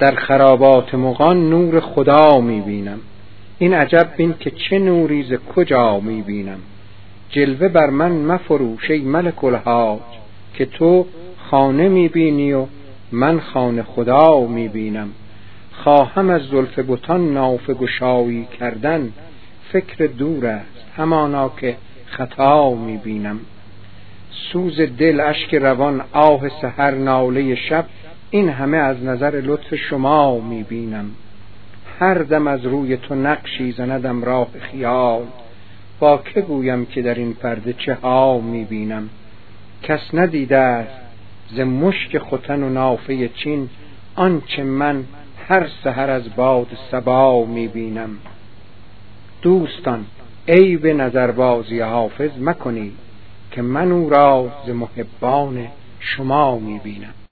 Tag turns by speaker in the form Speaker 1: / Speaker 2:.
Speaker 1: در خرابات مغان نور خدا می بینم این عجب بین که چه نوری ز کجا می بینم جلوه بر من مفروش ای ملک الحاج که تو خانه می بینی و من خانه خدا می بینم خواهم از زلف بتان نافه گشایی کردن. فکر دور است همانا که خطا می بینم سوز دل اشک روان آه سحر ناله شب این همه از نظر لطف شما می بینم هر دم از روی تو نقشی زندم راه خیال. با که گویم که در این پرده چه ها می بینم کس ندیده است ز مشک ختن و نافه چین آنچه من هر سحر از باد صبا می بینم دوستان عیب نظربازی حافظ مکنید که من او را ز محبان شما می بینم